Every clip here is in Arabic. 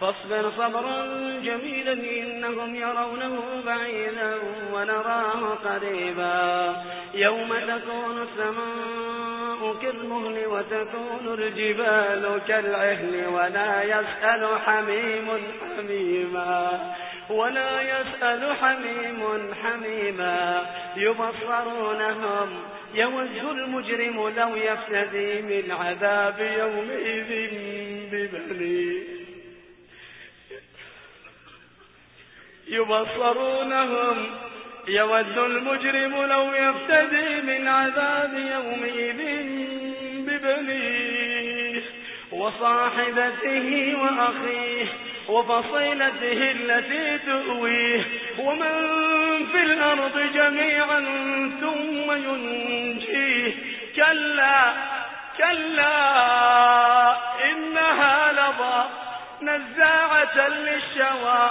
فاصبر صبرا جميلا إنهم يرونه بعيدا ونراه قريبا. يوم تكون السماء كالمهل وتكون الجبال كالعهن ولا يسأل حميم حميما. ولا يسأل حميم حميما. يبصرونهم يود المجرم لو يفتدي من عذاب يومئذ ببنيه يبصرونهم. يود المجرم لو يفتدي من عذاب يومئذ ببنيه وصاحبته وأخيه وفصيلته التي تؤويه. ومن في الأرض جميعا ثم ينجيه. كلا كلا إنها لضى نزاعة للشوى.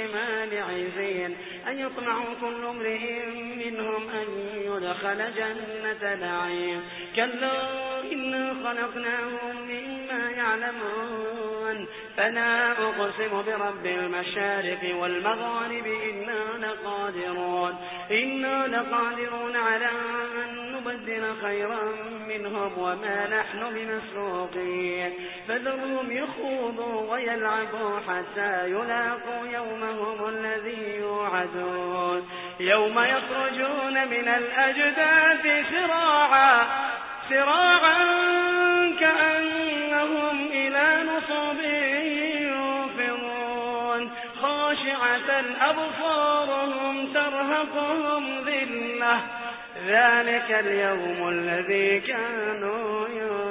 عزين أن يطمعوا كل امرئ منهم أن يدخل جنة نعيم. كلا إنا خلقناهم مما يعلمون. فلا أقسم برب المشارق والمغارب إنا لقادرون. إنا لقادرون على أن نبدل خيرا منهم وما نحن بمسروقين. فذرهم يخوضوا ويلعبوا حتى يلاقوا يومهم الذي يوعدون. يوم يخرجون من الأجداث سراعا سراعا كأنهم إلى نصب يوفرون خاشعة أبصارهم ترهقهم ذلة. ذلك اليوم الذي كانوا يوم